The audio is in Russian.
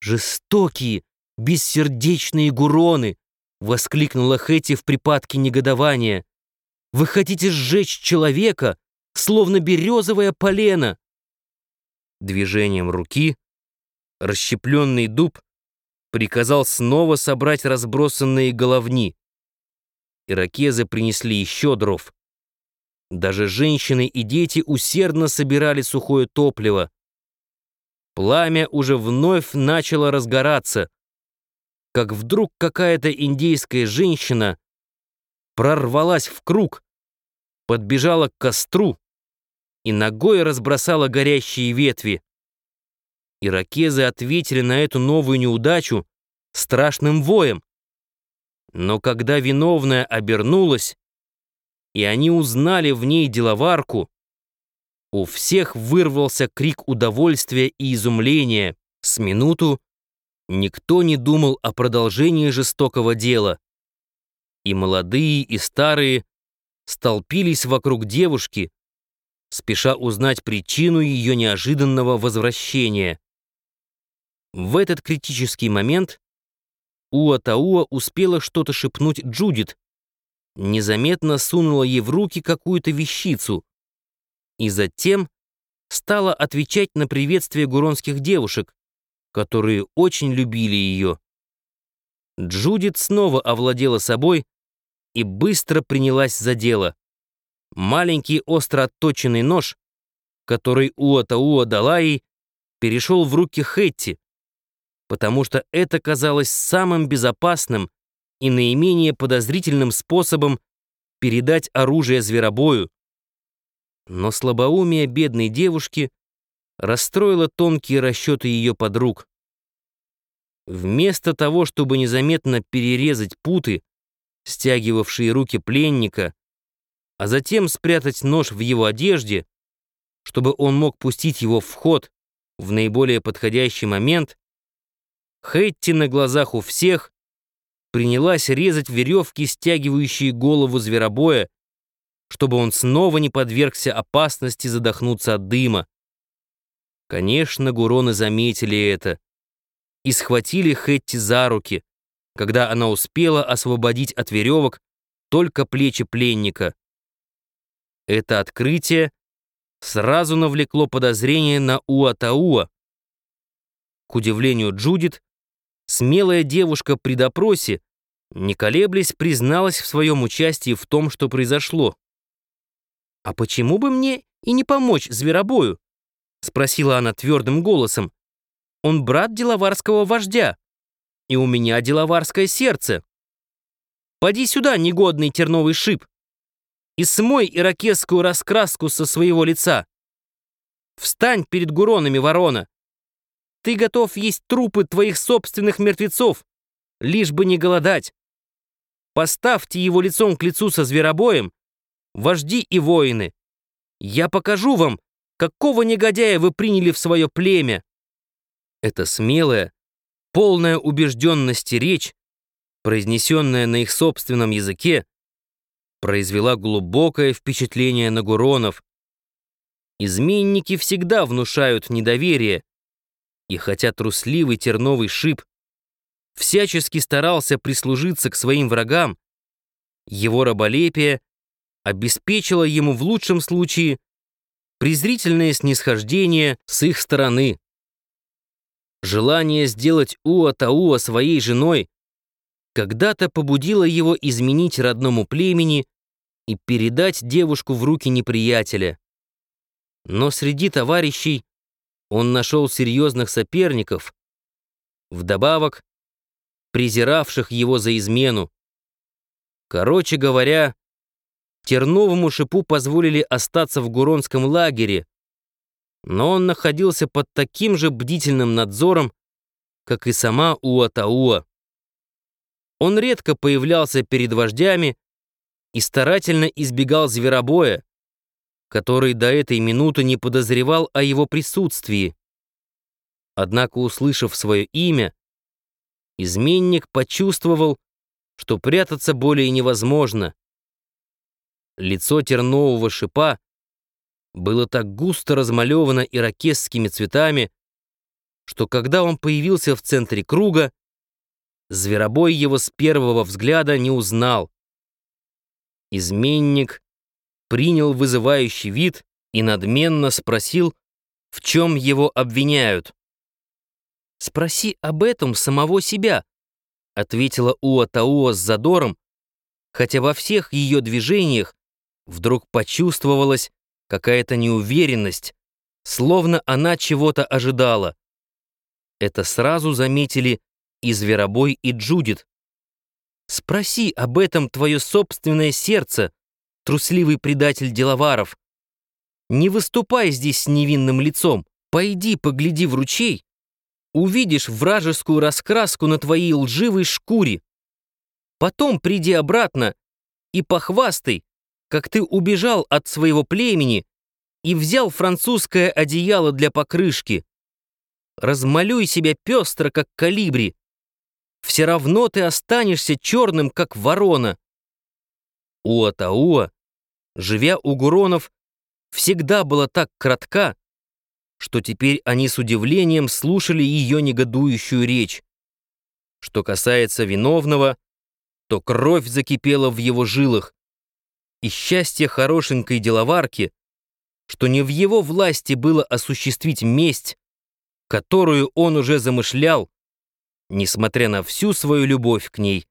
«Жестокие, бессердечные гуроны!» — воскликнула Хэти в припадке негодования. «Вы хотите сжечь человека, словно березовое полено!» Движением руки расщепленный дуб приказал снова собрать разбросанные головни. Иракезы принесли еще дров. Даже женщины и дети усердно собирали сухое топливо. Пламя уже вновь начало разгораться, как вдруг какая-то индейская женщина прорвалась в круг, подбежала к костру и ногой разбросала горящие ветви. Иракезы ответили на эту новую неудачу страшным воем. Но когда виновная обернулась, и они узнали в ней деловарку, у всех вырвался крик удовольствия и изумления. С минуту никто не думал о продолжении жестокого дела. И молодые, и старые столпились вокруг девушки, спеша узнать причину ее неожиданного возвращения. В этот критический момент Уа-Тауа успела что-то шепнуть Джудит, незаметно сунула ей в руки какую-то вещицу и затем стала отвечать на приветствие гуронских девушек, которые очень любили ее. Джудит снова овладела собой и быстро принялась за дело. Маленький остро отточенный нож, который Уа-Тауа дала ей, перешел в руки Хэтти, потому что это казалось самым безопасным и наименее подозрительным способом передать оружие зверобою. Но слабоумие бедной девушки расстроило тонкие расчеты ее подруг. Вместо того, чтобы незаметно перерезать путы, стягивавшие руки пленника, а затем спрятать нож в его одежде, чтобы он мог пустить его в ход в наиболее подходящий момент, Хэтти на глазах у всех принялась резать веревки, стягивающие голову зверобоя, чтобы он снова не подвергся опасности задохнуться от дыма. Конечно, гуроны заметили это и схватили Хэтти за руки, когда она успела освободить от веревок только плечи пленника. Это открытие сразу навлекло подозрение на Уатауа. К удивлению Джудит, Смелая девушка при допросе, не колеблясь, призналась в своем участии в том, что произошло. «А почему бы мне и не помочь зверобою?» — спросила она твердым голосом. «Он брат деловарского вождя, и у меня деловарское сердце. Поди сюда, негодный терновый шип, и смой иракесскую раскраску со своего лица. Встань перед гуронами, ворона, ты готов есть трупы твоих собственных мертвецов, лишь бы не голодать. Поставьте его лицом к лицу со зверобоем, вожди и воины. Я покажу вам, какого негодяя вы приняли в свое племя. Это смелая, полная убежденности речь, произнесенная на их собственном языке, произвела глубокое впечатление на Гуронов. Изменники всегда внушают недоверие, и хотя трусливый терновый шип всячески старался прислужиться к своим врагам, его раболепие обеспечило ему в лучшем случае презрительное снисхождение с их стороны. Желание сделать Уа-Тауа своей женой когда-то побудило его изменить родному племени и передать девушку в руки неприятеля. Но среди товарищей он нашел серьезных соперников, вдобавок презиравших его за измену. Короче говоря, Терновому шипу позволили остаться в Гуронском лагере, но он находился под таким же бдительным надзором, как и сама Уатауа. Он редко появлялся перед вождями и старательно избегал зверобоя, который до этой минуты не подозревал о его присутствии. Однако, услышав свое имя, изменник почувствовал, что прятаться более невозможно. Лицо тернового шипа было так густо размалевано иракесскими цветами, что когда он появился в центре круга, Зверобой его с первого взгляда не узнал. Изменник принял вызывающий вид и надменно спросил, в чем его обвиняют. «Спроси об этом самого себя», — ответила Уа-Тауа с задором, хотя во всех ее движениях вдруг почувствовалась какая-то неуверенность, словно она чего-то ожидала. Это сразу заметили и Зверобой, и Джудит. Спроси об этом твое собственное сердце, трусливый предатель Деловаров. Не выступай здесь с невинным лицом. Пойди, погляди в ручей. Увидишь вражескую раскраску на твоей лживой шкуре. Потом приди обратно и похвастай, как ты убежал от своего племени и взял французское одеяло для покрышки. Размалюй себя пестро, как калибри, все равно ты останешься черным, как ворона. Уатауа, живя у Гуронов, всегда была так кратка, что теперь они с удивлением слушали ее негодующую речь. Что касается виновного, то кровь закипела в его жилах, и счастье хорошенькой деловарки, что не в его власти было осуществить месть, которую он уже замышлял, несмотря на всю свою любовь к ней.